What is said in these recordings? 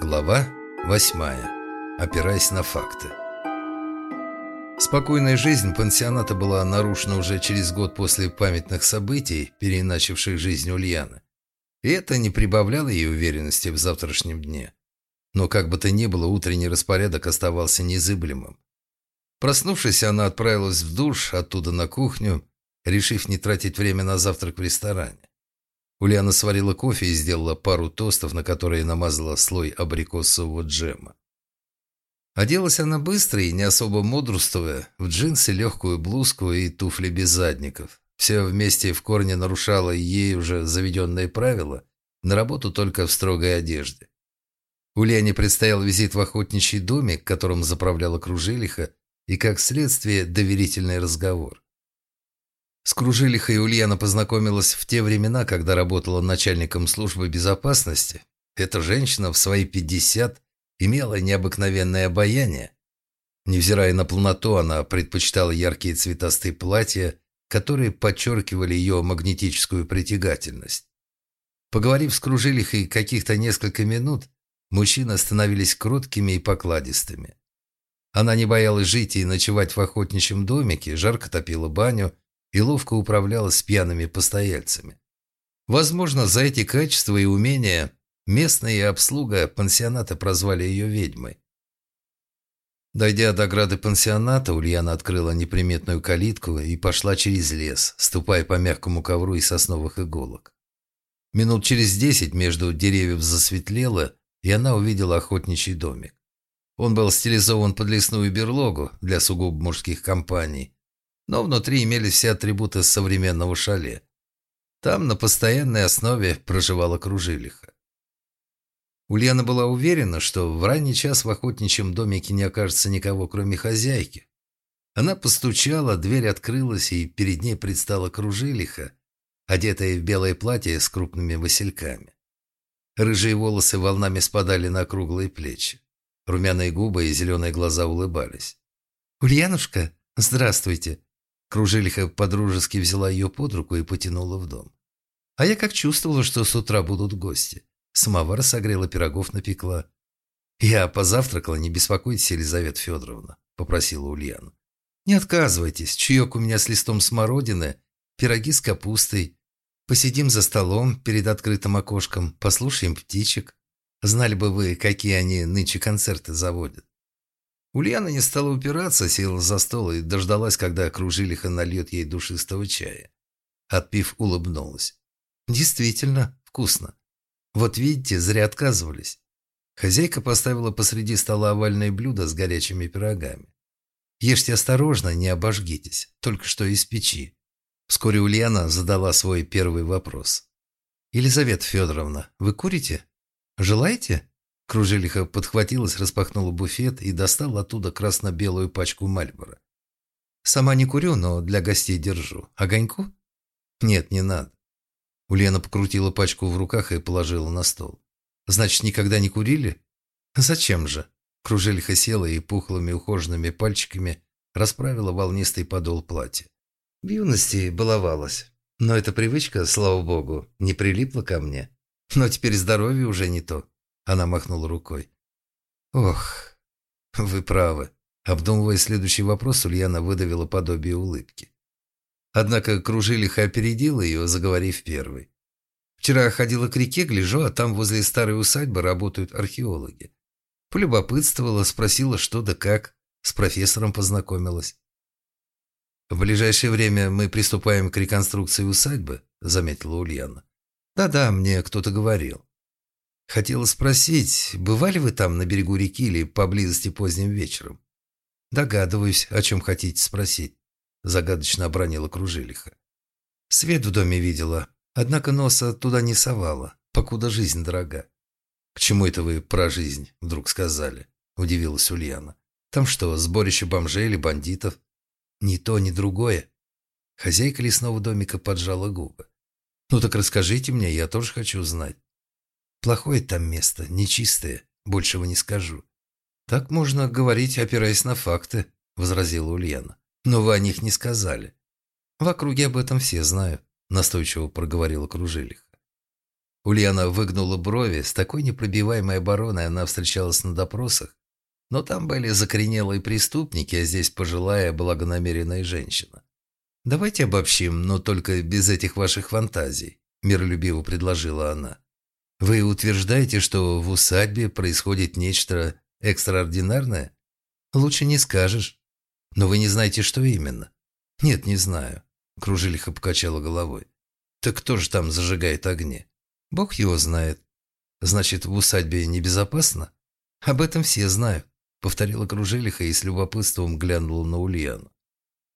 Глава 8. Опираясь на факты. Спокойная жизнь пансионата была нарушена уже через год после памятных событий, переиначивших жизнь Ульяны. И это не прибавляло ей уверенности в завтрашнем дне. Но как бы то ни было, утренний распорядок оставался незыблемым. Проснувшись, она отправилась в душ, оттуда на кухню, решив не тратить время на завтрак в ресторане. Ульяна сварила кофе и сделала пару тостов, на которые намазала слой абрикосового джема. Оделась она быстро и не особо мудрствуя, в джинсы, легкую блузку и туфли без задников. Все вместе в корне нарушало ей уже заведенные правила, на работу только в строгой одежде. Ульяне предстоял визит в охотничий домик, которым заправляла Кружилиха, и, как следствие, доверительный разговор. С Кружилихой Ульяна познакомилась в те времена, когда работала начальником службы безопасности. Эта женщина в свои 50 имела необыкновенное обаяние. Невзирая на полноту, она предпочитала яркие цветастые платья, которые подчеркивали ее магнетическую притягательность. Поговорив с Кружилихой каких-то несколько минут, мужчины становились кроткими и покладистыми. Она не боялась жить и ночевать в охотничьем домике, жарко топила баню, и ловко управлялась с пьяными постояльцами. Возможно, за эти качества и умения местные обслуга пансионата прозвали ее ведьмой. Дойдя до ограды пансионата, Ульяна открыла неприметную калитку и пошла через лес, ступая по мягкому ковру из сосновых иголок. Минут через десять между деревьев засветлело, и она увидела охотничий домик. Он был стилизован под лесную берлогу для сугубо мужских компаний, но внутри имелись все атрибуты современного шале. Там на постоянной основе проживала Кружилиха. Ульяна была уверена, что в ранний час в охотничьем домике не окажется никого, кроме хозяйки. Она постучала, дверь открылась, и перед ней предстала Кружилиха, одетая в белое платье с крупными васильками. Рыжие волосы волнами спадали на круглые плечи. Румяные губы и зеленые глаза улыбались. «Ульянушка, здравствуйте!» Кружилиха подружески взяла ее под руку и потянула в дом. А я как чувствовала, что с утра будут гости. Самовар согрела, пирогов напекла. «Я позавтракала, не беспокойтесь, Елизавета Федоровна», — попросила Ульяна. «Не отказывайтесь, чаек у меня с листом смородины, пироги с капустой. Посидим за столом перед открытым окошком, послушаем птичек. Знали бы вы, какие они нынче концерты заводят. Ульяна не стала упираться, села за стол и дождалась, когда Кружилиха нальет ей душистого чая. Отпив, улыбнулась. «Действительно вкусно. Вот видите, зря отказывались». Хозяйка поставила посреди стола овальное блюдо с горячими пирогами. «Ешьте осторожно, не обожгитесь, только что из печи». Вскоре Ульяна задала свой первый вопрос. «Елизавета Федоровна, вы курите? Желаете?» Кружилиха подхватилась, распахнула буфет и достала оттуда красно-белую пачку Мальбора. «Сама не курю, но для гостей держу. Огоньку?» «Нет, не надо». Ульяна покрутила пачку в руках и положила на стол. «Значит, никогда не курили?» «Зачем же?» Кружилиха села и пухлыми ухоженными пальчиками расправила волнистый подол платья. В юности баловалась. Но эта привычка, слава богу, не прилипла ко мне. Но теперь здоровье уже не то. Она махнула рукой. «Ох, вы правы». Обдумывая следующий вопрос, Ульяна выдавила подобие улыбки. Однако Кружилиха опередила ее, заговорив первой. «Вчера ходила к реке, гляжу, а там возле старой усадьбы работают археологи. Полюбопытствовала, спросила, что да как, с профессором познакомилась. «В ближайшее время мы приступаем к реконструкции усадьбы», — заметила Ульяна. «Да-да, мне кто-то говорил. Хотела спросить, бывали вы там на берегу реки или поблизости поздним вечером? Догадываюсь, о чем хотите спросить. Загадочно обронила Кружилиха. Свет в доме видела, однако носа туда не совала, покуда жизнь дорога. «К чему это вы про жизнь?» – вдруг сказали. Удивилась Ульяна. «Там что, сборище бомжей или бандитов?» «Ни то, ни другое». Хозяйка лесного домика поджала губы. «Ну так расскажите мне, я тоже хочу знать». Плохое там место, нечистое, большего не скажу. Так можно говорить, опираясь на факты, возразила Ульяна. Но вы о них не сказали. В округе об этом все знают, настойчиво проговорила Кружилиха. Ульяна выгнула брови. С такой непробиваемой обороной она встречалась на допросах. Но там были закоренелые преступники, а здесь пожилая, благонамеренная женщина. «Давайте обобщим, но только без этих ваших фантазий», – миролюбиво предложила она. «Вы утверждаете, что в усадьбе происходит нечто экстраординарное? Лучше не скажешь. Но вы не знаете, что именно». «Нет, не знаю», – Кружилиха покачала головой. «Так кто же там зажигает огни?» «Бог его знает». «Значит, в усадьбе небезопасно?» «Об этом все знают», – повторила Кружилиха и с любопытством глянула на Ульяну.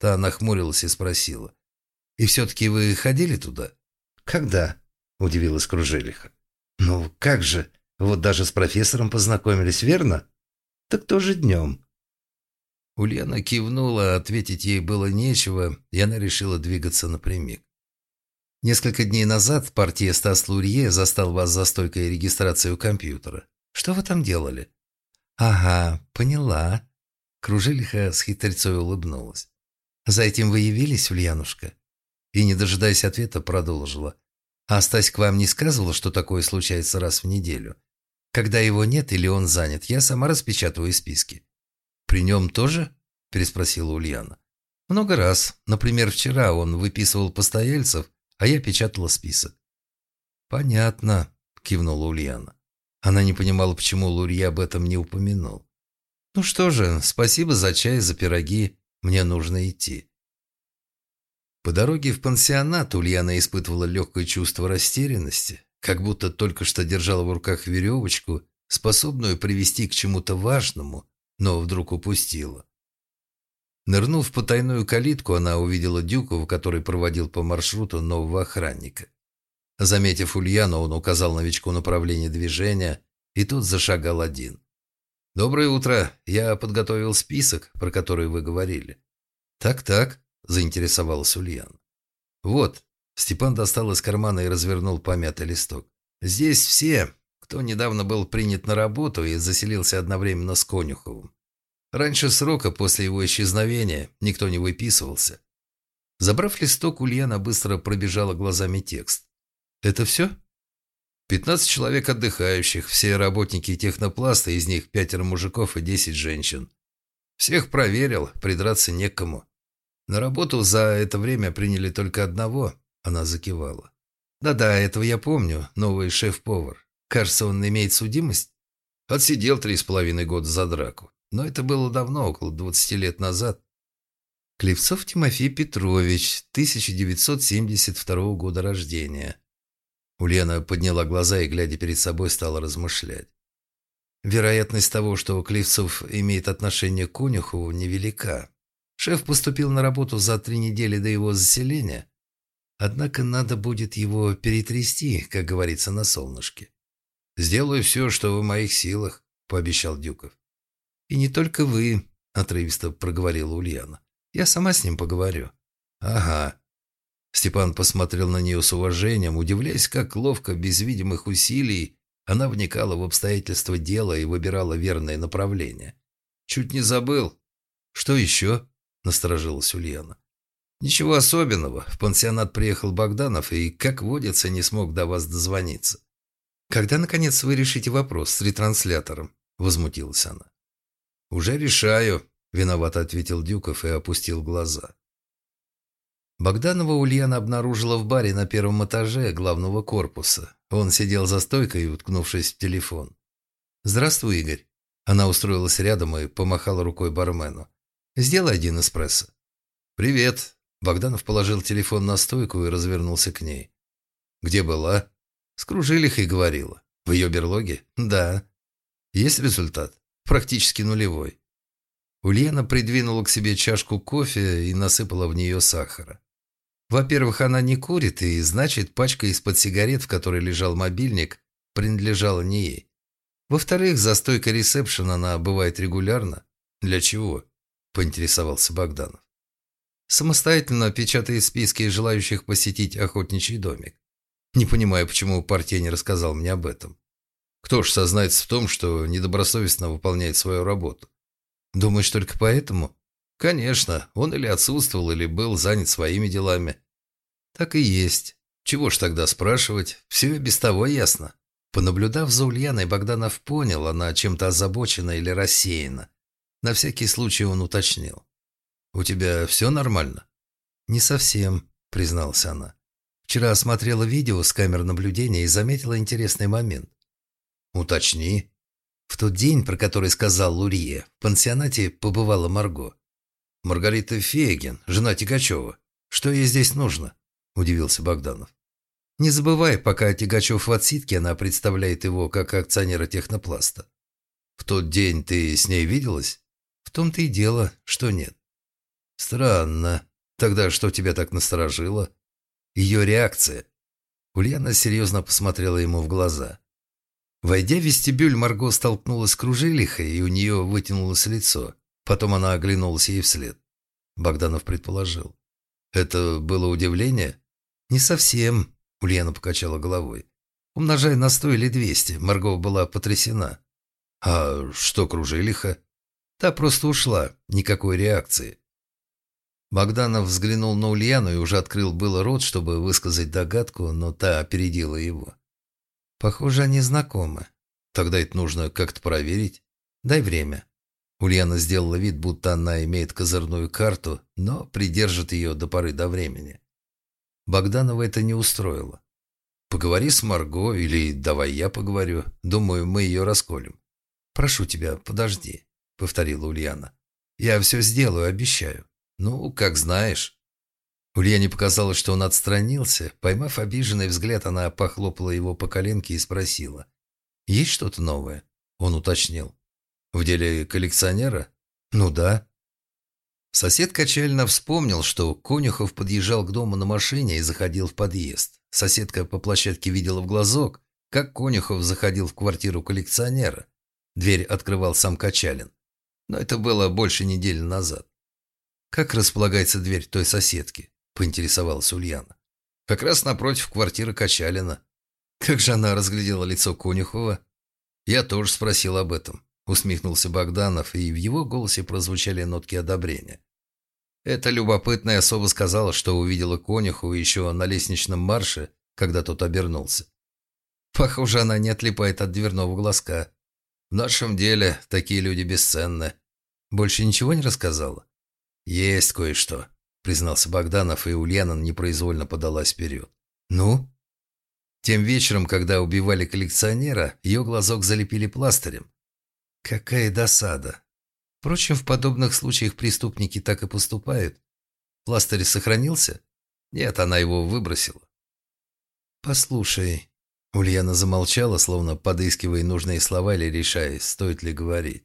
Та нахмурилась и спросила. «И все-таки вы ходили туда?» «Когда?» – удивилась Кружелиха. «Ну, как же? Вот даже с профессором познакомились, верно? Так тоже днем». Ульяна кивнула, ответить ей было нечего, и она решила двигаться напрямик. Несколько дней назад партия Стас Лурье застал вас за стойкой регистрации у компьютера. Что вы там делали? Ага, поняла. Кружелиха с хитрецой улыбнулась. «За этим вы явились, Ульянушка?» И, не дожидаясь ответа, продолжила. «А Стась к вам не сказывала, что такое случается раз в неделю? Когда его нет или он занят, я сама распечатываю списки». «При нем тоже?» – переспросила Ульяна. «Много раз. Например, вчера он выписывал постояльцев, а я печатала список». «Понятно», – кивнула Ульяна. Она не понимала, почему Лурья об этом не упомянул. «Ну что же, спасибо за чай, за пироги. Мне нужно идти. По дороге в пансионат Ульяна испытывала легкое чувство растерянности, как будто только что держала в руках веревочку, способную привести к чему-то важному, но вдруг упустила. Нырнув в потайную калитку, она увидела Дюкова, который проводил по маршруту нового охранника. Заметив Ульяну, он указал новичку направление движения, и тот зашагал один. «Доброе утро. Я подготовил список, про который вы говорили». «Так-так», – заинтересовался Ульян. «Вот». Степан достал из кармана и развернул помятый листок. «Здесь все, кто недавно был принят на работу и заселился одновременно с Конюховым. Раньше срока после его исчезновения никто не выписывался». Забрав листок, Ульяна быстро пробежала глазами текст. «Это все?» Пятнадцать человек отдыхающих, все работники технопласта, из них пятеро мужиков и десять женщин. Всех проверил, придраться некому. На работу за это время приняли только одного, она закивала. Да-да, этого я помню, новый шеф-повар. Кажется, он имеет судимость? Отсидел три с половиной года за драку. Но это было давно, около двадцати лет назад. Клевцов Тимофей Петрович, 1972 года рождения. Ульяна подняла глаза и, глядя перед собой, стала размышлять. Вероятность того, что Клевцов имеет отношение к Конюхову, невелика. Шеф поступил на работу за три недели до его заселения. Однако надо будет его перетрясти, как говорится, на солнышке. «Сделаю все, что в моих силах», — пообещал Дюков. «И не только вы», — отрывисто проговорила Ульяна. «Я сама с ним поговорю». «Ага», Степан посмотрел на нее с уважением, удивляясь, как ловко, без видимых усилий, она вникала в обстоятельства дела и выбирала верное направление. «Чуть не забыл». «Что еще?» – насторожилась Ульяна. «Ничего особенного. В пансионат приехал Богданов и, как водится, не смог до вас дозвониться». «Когда, наконец, вы решите вопрос с ретранслятором?» – возмутилась она. «Уже решаю», – виновато ответил Дюков и опустил глаза. Богданова Ульяна обнаружила в баре на первом этаже главного корпуса. Он сидел за стойкой, уткнувшись в телефон. «Здравствуй, Игорь». Она устроилась рядом и помахала рукой бармену. «Сделай один эспрессо». «Привет». Богданов положил телефон на стойку и развернулся к ней. «Где была?» «С Кружилихой говорила». «В ее берлоге?» «Да». «Есть результат?» «Практически нулевой». Ульяна придвинула к себе чашку кофе и насыпала в нее сахара. Во-первых, она не курит, и значит, пачка из-под сигарет, в которой лежал мобильник, принадлежала не ей. Во-вторых, за стойкой ресепшн она бывает регулярно. Для чего? Поинтересовался Богданов. Самостоятельно печатает списки желающих посетить охотничий домик. Не понимаю, почему партия не рассказал мне об этом. Кто ж сознается в том, что недобросовестно выполняет свою работу? Думаешь, только поэтому? Конечно, он или отсутствовал, или был занят своими делами. Так и есть. Чего ж тогда спрашивать? Все без того ясно. Понаблюдав за Ульяной, Богданов понял, она чем-то озабочена или рассеяна. На всякий случай он уточнил. «У тебя все нормально?» «Не совсем», — призналась она. «Вчера осмотрела видео с камер наблюдения и заметила интересный момент». «Уточни». В тот день, про который сказал Лурье, в пансионате побывала Марго. «Маргарита Фейгин, жена Тигачева. Что ей здесь нужно?» – удивился Богданов. «Не забывай, пока Тигачев в отсидке, она представляет его как акционера технопласта. В тот день ты с ней виделась? В том-то и дело, что нет». «Странно. Тогда что тебя так насторожило?» «Ее реакция». Ульяна серьезно посмотрела ему в глаза. Войдя в вестибюль, Марго столкнулась с Кружилихой, и у нее вытянулось лицо. Потом она оглянулась ей вслед. Богданов предположил. «Это было удивление?» «Не совсем», — Ульяна покачала головой. «Умножай на сто или двести». Марго была потрясена. «А что Кружилиха?» «Та просто ушла. Никакой реакции». Богданов взглянул на Ульяну и уже открыл было рот, чтобы высказать догадку, но та опередила его. «Похоже, они знакомы. Тогда это нужно как-то проверить. Дай время». Ульяна сделала вид, будто она имеет козырную карту, но придержит ее до поры до времени. Богданова это не устроило. «Поговори с Марго или давай я поговорю. Думаю, мы ее расколем». «Прошу тебя, подожди», — повторила Ульяна. «Я все сделаю, обещаю». «Ну, как знаешь». Ульяне показалось, что он отстранился. Поймав обиженный взгляд, она похлопала его по коленке и спросила. «Есть что-то новое?» Он уточнил. В деле коллекционера? Ну да. Сосед Качалина вспомнил, что Конюхов подъезжал к дому на машине и заходил в подъезд. Соседка по площадке видела в глазок, как Конюхов заходил в квартиру коллекционера. Дверь открывал сам Качалин. Но это было больше недели назад. «Как располагается дверь той соседки?» – поинтересовалась Ульяна. «Как раз напротив квартиры Качалина». Как же она разглядела лицо Конюхова? Я тоже спросил об этом. Усмехнулся Богданов, и в его голосе прозвучали нотки одобрения. Эта любопытная особа сказала, что увидела конюху еще на лестничном марше, когда тот обернулся. Похоже, она не отлипает от дверного глазка. В нашем деле такие люди бесценны. Больше ничего не рассказала? Есть кое-что, признался Богданов, и Ульяна непроизвольно подалась вперед. Ну? Тем вечером, когда убивали коллекционера, ее глазок залепили пластырем. Какая досада. Впрочем, в подобных случаях преступники так и поступают. Пластырь сохранился? Нет, она его выбросила. «Послушай», — Ульяна замолчала, словно подыскивая нужные слова или решая, стоит ли говорить.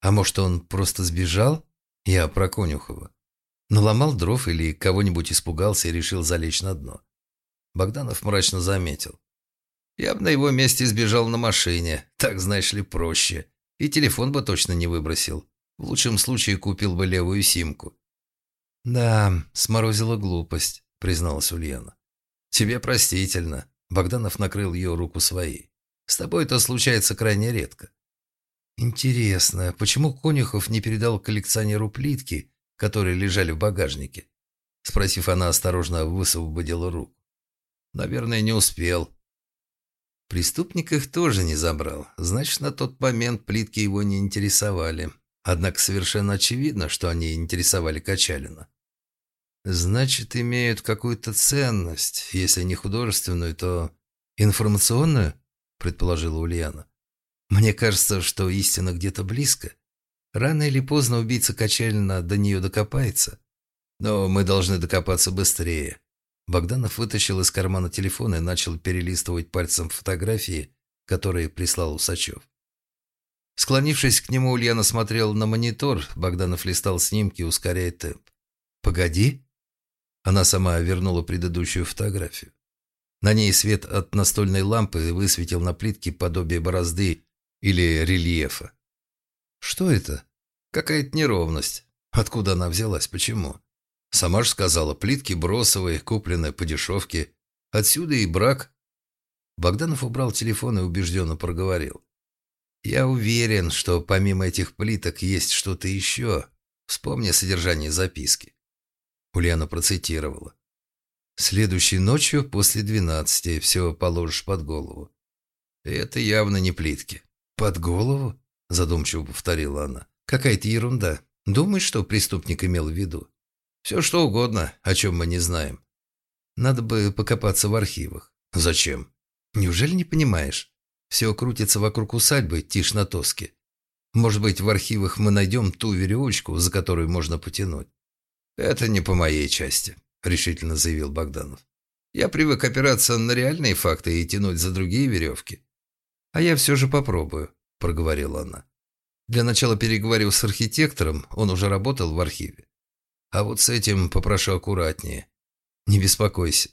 «А может, он просто сбежал? Я про Конюхова. Наломал дров или кого-нибудь испугался и решил залечь на дно?» Богданов мрачно заметил. «Я бы на его месте сбежал на машине, так, знаешь ли, проще. И телефон бы точно не выбросил. В лучшем случае купил бы левую симку. «Да, сморозила глупость», — призналась Ульяна. «Тебе простительно». Богданов накрыл ее руку своей. «С тобой это случается крайне редко». «Интересно, почему Конюхов не передал коллекционеру плитки, которые лежали в багажнике?» Спросив, она осторожно высвободила руку. «Наверное, не успел», Преступник их тоже не забрал. Значит, на тот момент плитки его не интересовали. Однако совершенно очевидно, что они интересовали Качалина. Значит, имеют какую-то ценность. Если не художественную, то информационную, предположила Ульяна. Мне кажется, что истина где-то близко. Рано или поздно убийца Качалина до нее докопается. Но мы должны докопаться быстрее. Богданов вытащил из кармана телефон и начал перелистывать пальцем фотографии, которые прислал Усачев. Склонившись к нему, Ульяна смотрел на монитор, Богданов листал снимки, ускоряя темп. «Погоди!» Она сама вернула предыдущую фотографию. На ней свет от настольной лампы высветил на плитке подобие борозды или рельефа. «Что это?» «Какая-то неровность. Откуда она взялась? Почему?» Сама же сказала, плитки бросовые, купленные по дешевке. Отсюда и брак. Богданов убрал телефон и убежденно проговорил. «Я уверен, что помимо этих плиток есть что-то еще. Вспомни содержание записки». Ульяна процитировала. Следующей ночью после двенадцати все положишь под голову. Это явно не плитки. Под голову? Задумчиво повторила она. Какая-то ерунда. Думаешь, что преступник имел в виду? Все что угодно, о чем мы не знаем. Надо бы покопаться в архивах. Зачем? Неужели не понимаешь? Все крутится вокруг усадьбы Тишнатоски. Может быть, в архивах мы найдем ту веревочку, за которую можно потянуть. Это не по моей части, решительно заявил Богданов. Я привык опираться на реальные факты и тянуть за другие веревки. А я все же попробую, проговорила она. Для начала переговорил с архитектором, он уже работал в архиве. А вот с этим попрошу аккуратнее. Не беспокойся,